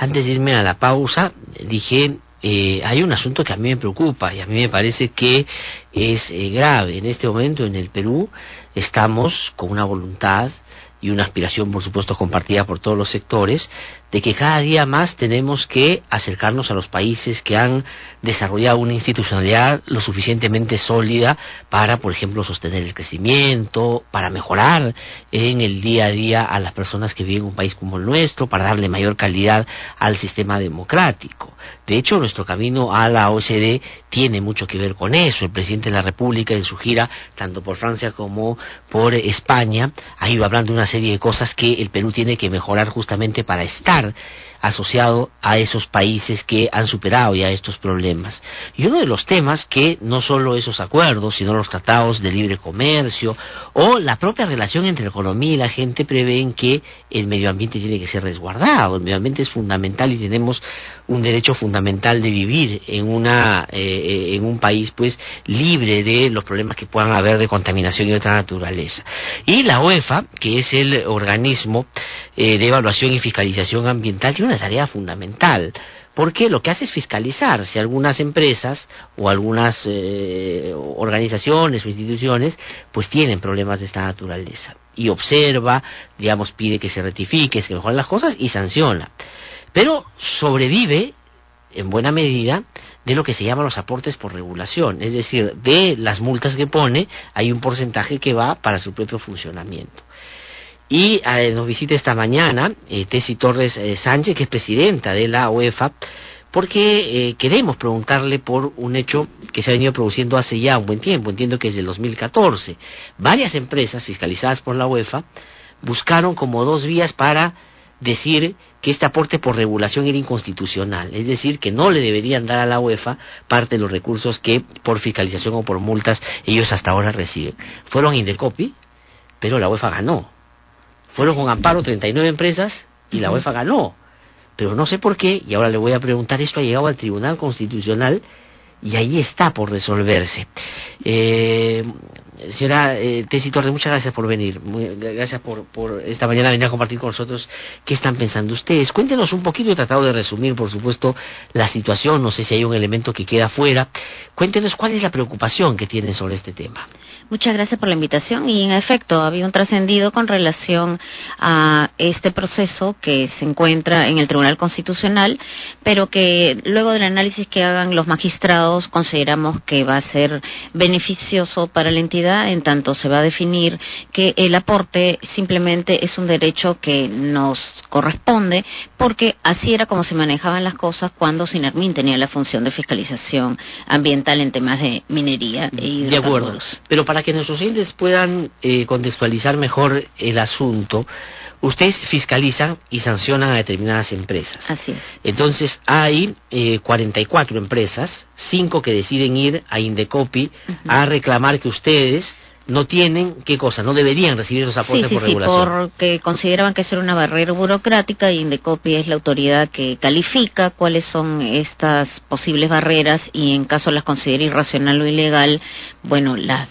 antes de irme a la pausa, dije, eh, hay un asunto que a mí me preocupa y a mí me parece que es eh, grave. En este momento en el Perú estamos con una voluntad y una aspiración, por supuesto, compartida por todos los sectores, de que cada día más tenemos que acercarnos a los países que han desarrollado una institucionalidad lo suficientemente sólida para, por ejemplo, sostener el crecimiento, para mejorar en el día a día a las personas que viven en un país como el nuestro, para darle mayor calidad al sistema democrático. De hecho, nuestro camino a la OCDE tiene mucho que ver con eso. El presidente de la República, en su gira, tanto por Francia como por España, ha ido hablando de una serie de cosas que el Perú tiene que mejorar justamente para estar asociado a esos países que han superado ya estos problemas. Y uno de los temas que no solo esos acuerdos, sino los tratados de libre comercio o la propia relación entre la economía y la gente prevén que el medio ambiente tiene que ser resguardado. El medio ambiente es fundamental y tenemos un derecho fundamental de vivir en una eh, en un país pues libre de los problemas que puedan haber de contaminación y otra naturaleza. Y la UEFA, que es el organismo eh, de evaluación y fiscalización ambiental, tiene una tarea fundamental porque lo que hace es fiscalizar si algunas empresas o algunas eh, organizaciones o instituciones pues tienen problemas de esta naturaleza y observa, digamos, pide que se rectifique, que mejoren las cosas y sanciona. Pero sobrevive en buena medida de lo que se llama los aportes por regulación, es decir, de las multas que pone hay un porcentaje que va para su propio funcionamiento. Y eh, nos visita esta mañana eh, Tessy Torres eh, Sánchez, que es presidenta de la UEFA, porque eh, queremos preguntarle por un hecho que se ha venido produciendo hace ya un buen tiempo, entiendo que es del 2014. Varias empresas fiscalizadas por la UEFA buscaron como dos vías para decir que este aporte por regulación era inconstitucional, es decir, que no le deberían dar a la UEFA parte de los recursos que por fiscalización o por multas ellos hasta ahora reciben. Fueron Indecopi, pero la UEFA ganó. Fueron con amparo 39 empresas y la UEFA ganó. Pero no sé por qué, y ahora le voy a preguntar, esto ha llegado al Tribunal Constitucional y ahí está por resolverse. Eh, señora eh, Tessy Torres, muchas gracias por venir. gracias por, por esta mañana venir a compartir con nosotros qué están pensando ustedes. Cuéntenos un poquito, he tratado de resumir, por supuesto, la situación. No sé si hay un elemento que queda fuera. Cuéntenos cuál es la preocupación que tienen sobre este tema. Muchas gracias por la invitación y en efecto había un trascendido con relación a este proceso que se encuentra en el Tribunal Constitucional, pero que luego del análisis que hagan los magistrados consideramos que va a ser beneficioso para la entidad en tanto se va a definir que el aporte simplemente es un derecho que nos corresponde porque así era como se manejaban las cosas cuando Sinarmin tenía la función de fiscalización ambiental en temas de minería y de acuerdo. Pero para que nuestros oyentes puedan eh, contextualizar mejor el asunto, ustedes fiscalizan y sancionan a determinadas empresas. Así es. Entonces hay eh, 44 empresas, cinco que deciden ir a Indecopi a reclamar que ustedes no tienen, ¿qué cosa? No deberían recibir esos aportes sí, por sí, regulación. porque consideraban que eso era una barrera burocrática y Indecopi es la autoridad que califica cuáles son estas posibles barreras y en caso las considere irracional o ilegal, bueno, las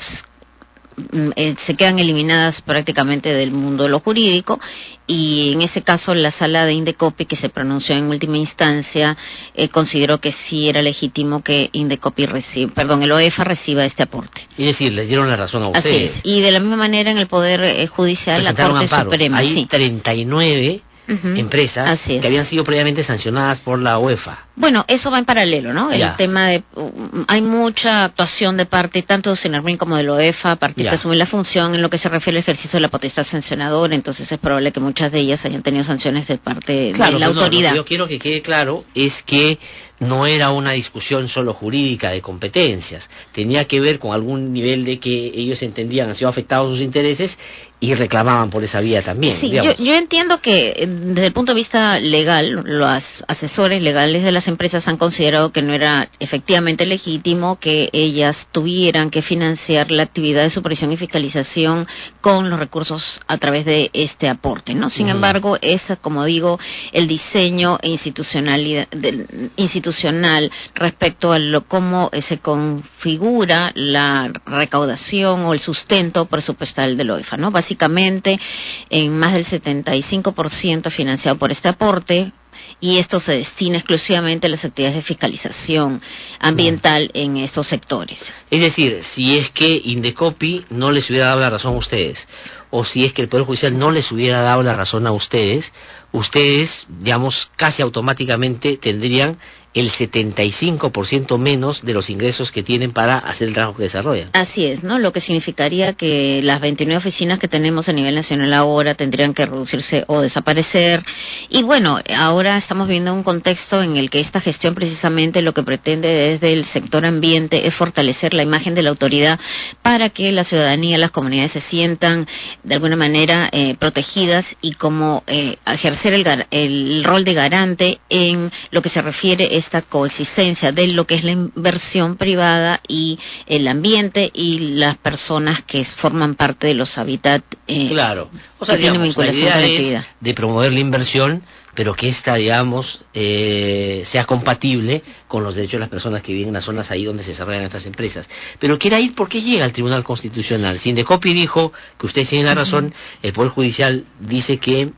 eh, se quedan eliminadas prácticamente del mundo de lo jurídico y en ese caso la sala de Indecopi que se pronunció en última instancia eh, consideró que sí era legítimo que Indecopi reciba, perdón, el OEFA reciba este aporte. Y decir, les dieron la razón a ustedes. Así es. Y de la misma manera en el Poder eh, Judicial, la Corte Suprema. Hay sí. 39 uh empresas que habían sido previamente sancionadas por la UEFA. Bueno, eso va en paralelo, ¿no? Ya. El tema de... um, hay mucha actuación de parte tanto de Senarmin como de la UEFA a partir Ya. de asumir la función en lo que se refiere al ejercicio de la potestad sancionadora, entonces es probable que muchas de ellas hayan tenido sanciones de parte Claro, de la no, autoridad. lo que yo quiero que quede claro es que no era una discusión solo jurídica de competencias, tenía que ver con algún nivel de que ellos entendían han sido afectados sus intereses y reclamaban por esa vía también. Sí, yo, entiendo que eh, desde el punto de vista legal, los asesores legales de las empresas han considerado que no era efectivamente legítimo que ellas tuvieran que financiar la actividad de supervisión y fiscalización con los recursos a través de este aporte, ¿no? Sin embargo, es, como digo, el diseño institucional, institucional respecto a lo, cómo eh, se configura la recaudación o el sustento presupuestal del OIFA, ¿no? Básicamente en más del 75% financiado por este aporte, y esto se destina exclusivamente a las actividades de fiscalización ambiental en estos sectores. Es decir, si es que Indecopi no les hubiera dado la razón a ustedes, o si es que el Poder Judicial no les hubiera dado la razón a ustedes, ustedes, digamos, casi automáticamente tendrían el 75% menos de los ingresos que tienen para hacer el trabajo que desarrollan. Así es, ¿no? Lo que significaría que las 29 oficinas que tenemos a nivel nacional ahora tendrían que reducirse o desaparecer. Y bueno, ahora estamos viendo un contexto en el que esta gestión precisamente lo que pretende desde el sector ambiente es fortalecer la imagen de la autoridad para que la ciudadanía, las comunidades se sientan de alguna manera eh, protegidas y como eh, ejercer el, el rol de garante en lo que se refiere esta coexistencia de lo que es la inversión privada y el ambiente y las personas que forman parte de los hábitats eh, claro. O sea, digamos, la idea es de promover la inversión pero que esta digamos eh, sea compatible con los derechos de las personas que viven en las zonas ahí donde se desarrollan estas empresas. Pero quiere ir por qué llega al Tribunal Constitucional. Sindecopi dijo que ustedes tienen la razón el Poder Judicial dice que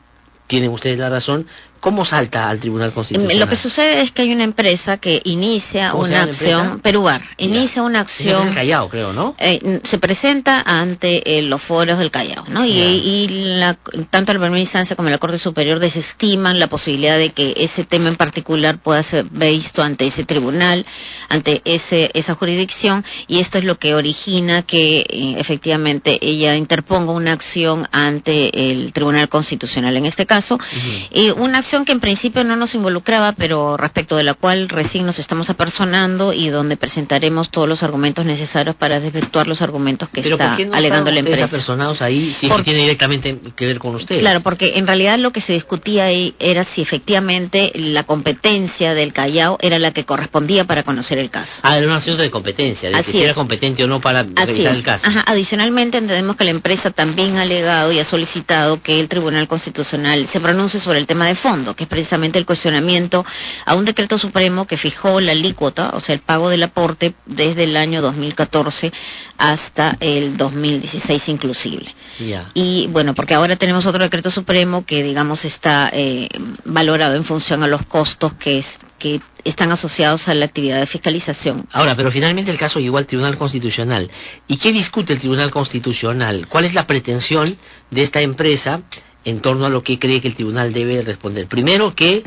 tienen ustedes la razón ¿Cómo salta al Tribunal Constitucional? Lo que sucede es que hay una empresa que inicia una acción, Peruar, inicia una acción... En Callao, creo, ¿no? Eh, se presenta ante eh, los foros del Callao, ¿no? Y, la, tanto la primera instancia como la Corte Superior desestiman la posibilidad de que ese tema en particular pueda ser visto ante ese tribunal, ante ese, esa jurisdicción, y esto es lo que origina que eh, efectivamente ella interponga una acción ante el Tribunal Constitucional en este caso. una acción que en principio no nos involucraba, pero respecto de la cual recién nos estamos apersonando y donde presentaremos todos los argumentos necesarios para desvirtuar los argumentos que está alegando la empresa. apersonados ahí si tiene directamente que ver con ustedes? Claro, porque en realidad lo que se discutía ahí era si efectivamente la competencia del Callao era la que correspondía para conocer el caso. Ah, era un asunto de competencia, de si era competente o no para revisar el caso. Ajá. Adicionalmente entendemos que la empresa también ha alegado y ha solicitado que el Tribunal Constitucional se pronuncie sobre el tema de fondo que es precisamente el cuestionamiento a un decreto supremo que fijó la alícuota, o sea, el pago del aporte desde el año 2014 hasta el 2016 inclusive. Y bueno, porque ahora tenemos otro decreto supremo que, digamos, está eh, valorado en función a los costos que, que están asociados a la actividad de fiscalización. Ahora, pero finalmente el caso llegó al Tribunal Constitucional. ¿Y qué discute el Tribunal Constitucional? ¿Cuál es la pretensión de esta empresa en torno a lo que cree que el tribunal debe responder. Primero que,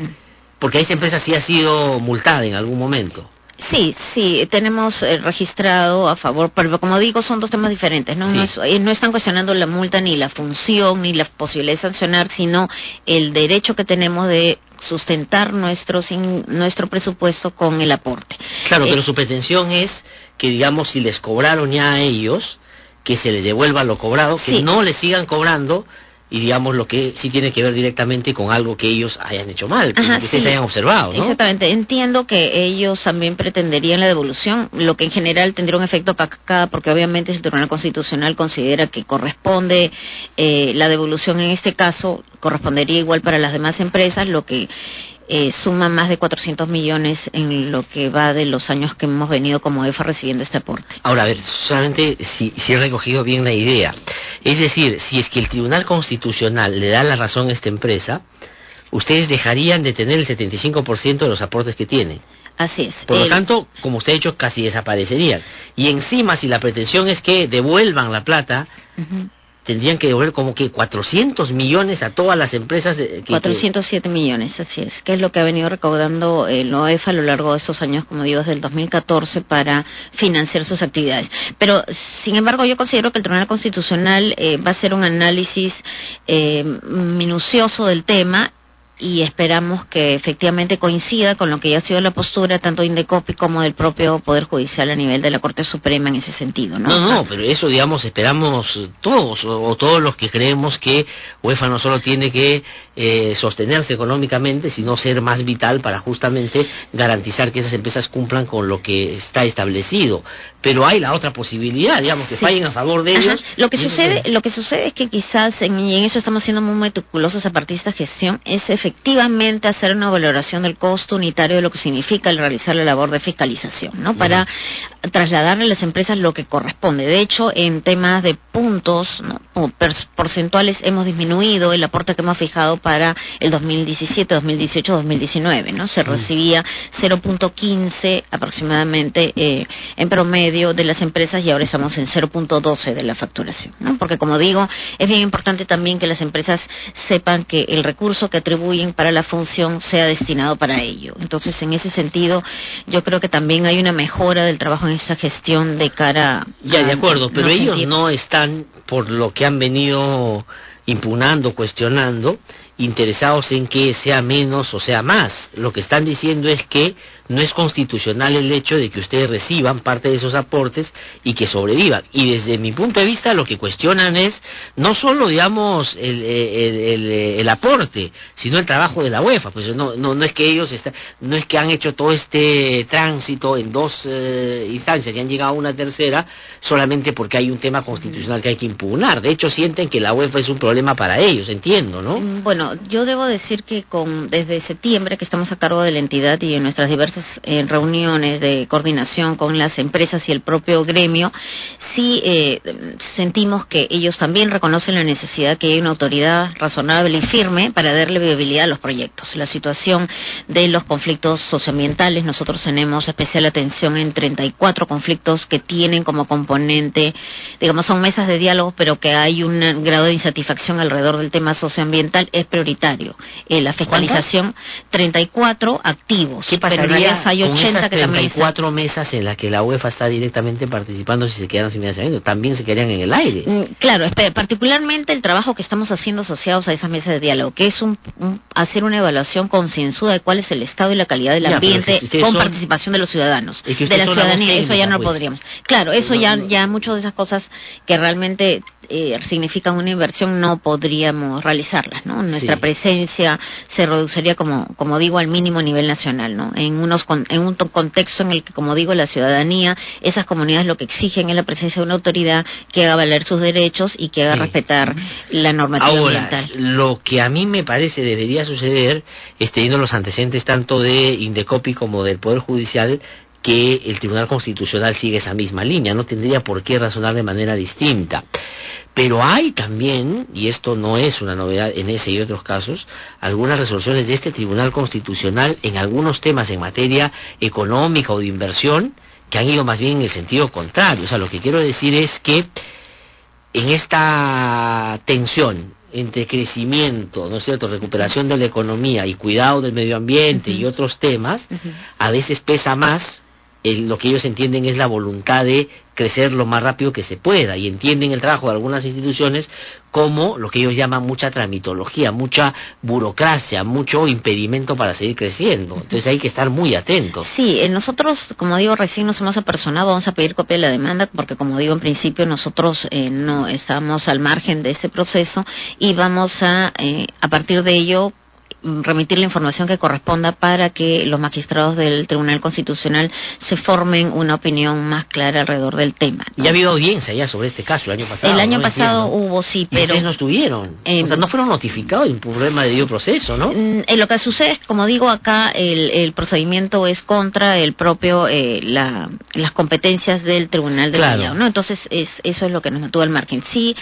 porque esa empresa sí ha sido multada en algún momento. Sí, sí, tenemos eh, registrado a favor, pero como digo, son dos temas diferentes, ¿no? No, eh, no, están cuestionando la multa ni la función ni la posibilidad de sancionar, sino el derecho que tenemos de sustentar nuestro, sin, nuestro presupuesto con el aporte. Claro, pero eh, su pretensión es que, digamos, si les cobraron ya a ellos, que se les devuelva lo cobrado, que no les sigan cobrando y digamos lo que sí tiene que ver directamente con algo que ellos hayan hecho mal, que, ustedes hayan observado, ¿no? Exactamente, entiendo que ellos también pretenderían la devolución, lo que en general tendría un efecto cascada, porque obviamente si el Tribunal Constitucional considera que corresponde eh, la devolución en este caso, correspondería igual para las demás empresas, lo que eh, suma más de 400 millones en lo que va de los años que hemos venido como EFA recibiendo este aporte. Ahora, a ver, solamente si, si he recogido bien la idea. Es decir, si es que el Tribunal Constitucional le da la razón a esta empresa, ustedes dejarían de tener el 75% de los aportes que tienen. Así es. Por lo tanto, como usted ha dicho, casi desaparecerían. Y encima, si la pretensión es que devuelvan la plata, tendrían que devolver como que 400 millones a todas las empresas. Que, 407 millones, así es, que es lo que ha venido recaudando el OEF a lo largo de estos años, como digo, desde el 2014 para financiar sus actividades. Pero, sin embargo, yo considero que el Tribunal Constitucional eh, va a hacer un análisis eh, minucioso del tema y esperamos que efectivamente coincida con lo que ya ha sido la postura tanto de Indecopi como del propio Poder Judicial a nivel de la Corte Suprema en ese sentido, ¿no? No, no, pero eso, digamos, esperamos todos, o, todos los que creemos que UEFA no solo tiene que eh, sostenerse económicamente, sino ser más vital para justamente garantizar que esas empresas cumplan con lo que está establecido. Pero hay la otra posibilidad, digamos, que fallen a favor de ellos. Lo que sucede, lo que sucede es que quizás, y en eso estamos siendo muy meticulosos a partir de esta gestión, es efectivamente efectivamente hacer una valoración del costo unitario de lo que significa el realizar la labor de fiscalización, ¿no? Para trasladarle a las empresas lo que corresponde. De hecho, en temas de puntos o porcentuales hemos disminuido el aporte que hemos fijado para el 2017, 2018, 2019, ¿no? Se recibía 0.15 aproximadamente eh, en promedio de las empresas y ahora estamos en 0.12 de la facturación, ¿no? Porque como digo, es bien importante también que las empresas sepan que el recurso que para la función sea destinado para ello. Entonces, en ese sentido, yo creo que también hay una mejora del trabajo en esta gestión de cara Ya, de acuerdo, pero ellos no están, por lo que han venido impugnando, cuestionando, interesados en que sea menos o sea más. Lo que están diciendo es que no es constitucional el hecho de que ustedes reciban parte de esos aportes y que sobrevivan. Y desde mi punto de vista lo que cuestionan es no solo, digamos, el, el, aporte, sino el trabajo de la UEFA. Pues no, no, no es que ellos está, no es que han hecho todo este tránsito en dos eh, instancias y han llegado a una tercera solamente porque hay un tema constitucional que hay que impugnar. De hecho, sienten que la UEFA es un problema para ellos, entiendo, ¿no? Bueno, yo debo decir que con desde septiembre que estamos a cargo de la entidad y en nuestras diversas en reuniones de coordinación con las empresas y el propio gremio, sí eh, sentimos que ellos también reconocen la necesidad que hay una autoridad razonable y firme para darle viabilidad a los proyectos. La situación de los conflictos socioambientales, nosotros tenemos especial atención en 34 conflictos que tienen como componente, digamos, son mesas de diálogo, pero que hay un grado de insatisfacción alrededor del tema socioambiental, es prioritario. Eh, la fiscalización, 34 activos. ¿Qué pasaría hay 80 que también mesas en las que la UEFA está directamente participando si se quedan sin financiamiento, también se quedarían en el aire. Mm, claro, particularmente el trabajo que estamos haciendo asociados a esas mesas de diálogo, que es un, hacer una evaluación concienzuda de cuál es el estado y la calidad del ambiente con participación de los ciudadanos, de la ciudadanía, eso ya no pues. podríamos. Claro, eso ya, ya muchas de esas cosas que realmente eh, significan una inversión no podríamos realizarlas, ¿no? Nuestra presencia se reduciría, como, como digo, al mínimo nivel nacional, ¿no? En, unos en un contexto en el que, como digo, la ciudadanía, esas comunidades lo que exigen es la presencia de una autoridad que haga valer sus derechos y que haga respetar la normativa Ahora, Lo que a mí me parece debería suceder, es teniendo los antecedentes tanto de Indecopi como del Poder Judicial, que el Tribunal Constitucional sigue esa misma línea, no tendría por qué razonar de manera distinta. Pero hay también, y esto no es una novedad en ese y otros casos, algunas resoluciones de este Tribunal Constitucional en algunos temas en materia económica o de inversión que han ido más bien en el sentido contrario. O sea, lo que quiero decir es que en esta tensión entre crecimiento, ¿no es cierto?, recuperación de la economía y cuidado del medio ambiente y otros temas, a veces pesa más lo que ellos entienden es la voluntad de crecer lo más rápido que se pueda y entienden el trabajo de algunas instituciones como lo que ellos llaman mucha tramitología, mucha burocracia, mucho impedimento para seguir creciendo. Entonces hay que estar muy atentos. Sí, eh, nosotros, como digo, recién nos hemos apersonado, vamos a pedir copia de la demanda porque, como digo, en principio nosotros eh, no estamos al margen de ese proceso y vamos a, eh, a partir de ello, remitir la información que corresponda para que los magistrados del Tribunal Constitucional se formen una opinión más clara alrededor del tema. ¿no? ha habido audiencia ya sobre este caso el año pasado. El año pasado hubo, sí, pero... ustedes no estuvieron. o sea, no fueron notificados un problema de debido proceso, ¿no? Mm, eh, lo que sucede es, como digo acá, el, el procedimiento es contra el propio, eh, la, las competencias del Tribunal de claro. ¿no? Entonces, es, eso es lo que nos mantuvo al margen. Sí,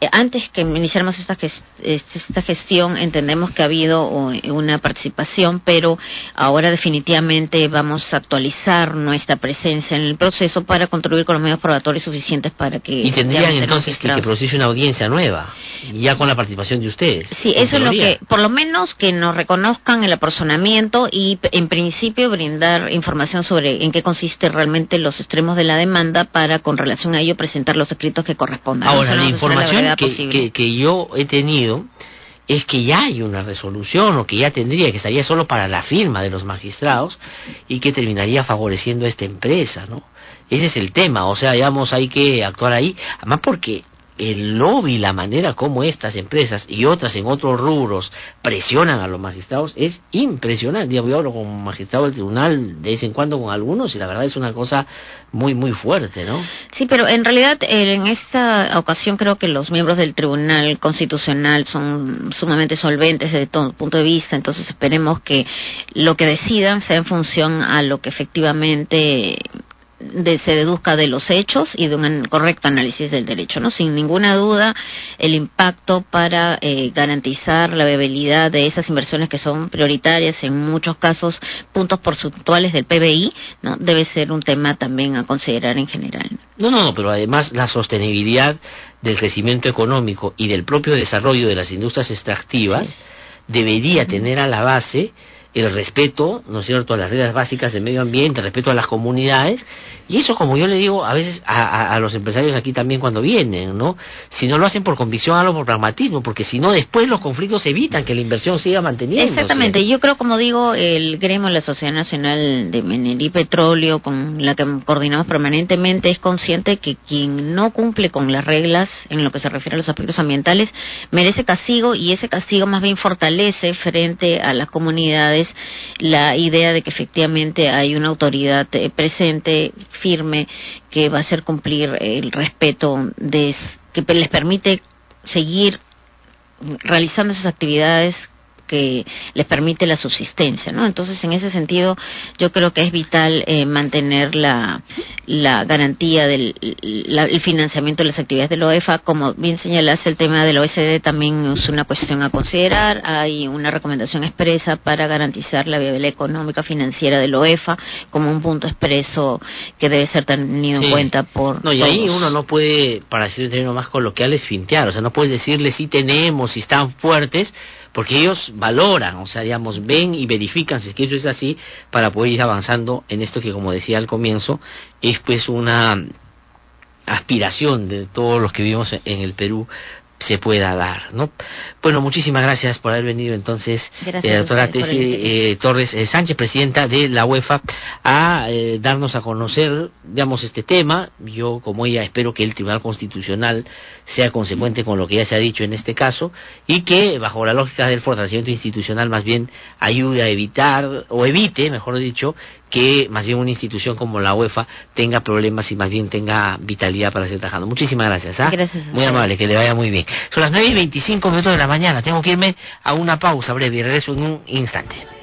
eh, antes que iniciáramos esta, esta gestión, entendemos que ha habido una participación, pero ahora definitivamente vamos a actualizar nuestra presencia en el proceso para contribuir con los medios probatorios suficientes para que... Y tendrían entonces que, que una audiencia nueva, ya con la participación de ustedes. Sí, eso es lo que, por lo menos que nos reconozcan el apersonamiento y en principio brindar información sobre en qué consiste realmente los extremos de la demanda para con relación a ello presentar los escritos que correspondan. Ahora, la información que, que yo he tenido es que ya hay una resolución o que ya tendría, que estaría solo para la firma de los magistrados y que terminaría favoreciendo a esta empresa, ¿no? Ese es el tema, o sea, digamos, hay que actuar ahí, además porque el lobby, la manera como estas empresas y otras en otros rubros presionan a los magistrados es impresionante. Yo hablo como magistrado del tribunal de vez en cuando con algunos y la verdad es una cosa muy, muy fuerte, ¿no? Sí, pero en realidad eh, en esta ocasión creo que los miembros del Tribunal Constitucional son sumamente solventes desde todo punto de vista, entonces esperemos que lo que decidan sea en función a lo que efectivamente de, se deduzca de los hechos y de un correcto análisis del derecho, ¿no? Sin ninguna duda, el impacto para eh, garantizar la viabilidad de esas inversiones que son prioritarias, en muchos casos puntos porcentuales del PBI, ¿no? Debe ser un tema también a considerar en general. No, no, no, pero además la sostenibilidad del crecimiento económico y del propio desarrollo de las industrias extractivas debería tener a la base el respeto, ¿no es cierto?, a las reglas básicas del medio ambiente, respeto a las comunidades y eso, como yo le digo a veces a, a, los empresarios aquí también cuando vienen, ¿no? Si no lo hacen por convicción, háganlo por pragmatismo, porque si no, después los conflictos evitan que la inversión siga manteniendo. Exactamente. Yo creo, como digo, el gremio, la Sociedad Nacional de Minería y Petróleo, con la que coordinamos permanentemente, es consciente que quien no cumple con las reglas en lo que se refiere a los aspectos ambientales merece castigo y ese castigo más bien fortalece frente a las comunidades la idea de que efectivamente hay una autoridad eh, presente firme que va a hacer cumplir el respeto de que les permite seguir realizando esas actividades que les permite la subsistencia, ¿no? Entonces, en ese sentido, yo creo que es vital eh, mantener la, la garantía del el financiamiento de las actividades de la OEFA. Como bien señalaste, el tema de la OECD también es una cuestión a considerar. Hay una recomendación expresa para garantizar la viabilidad económica financiera de la OEFA como un punto expreso que debe ser tenido en cuenta por. No, y ahí uno no puede, para decir un término más coloquial, es fintear. O sea, no puedes decirle si tenemos, si están fuertes, porque ellos valoran, o sea, digamos, ven y verifican si es que eso es así para poder ir avanzando en esto que, como decía al comienzo, es pues una aspiración de todos los que vivimos en el Perú se pueda dar, ¿no? Bueno, muchísimas gracias por haber venido entonces, eh, doctora eh, Torres eh, Sánchez, presidenta de la UEFA, a eh, darnos a conocer, digamos, este tema. Yo, como ella, espero que el Tribunal Constitucional sea consecuente con lo que ya se ha dicho en este caso y que, bajo la lógica del fortalecimiento institucional, más bien ayude a evitar, o evite, mejor dicho, que más bien una institución como la UEFA tenga problemas y más bien tenga vitalidad para seguir trabajando. Muchísimas gracias. ¿ah? Gracias. Muy amable, que le vaya muy bien. Son las nueve y veinticinco minutos de la mañana. Tengo que irme a una pausa breve y regreso en un instante.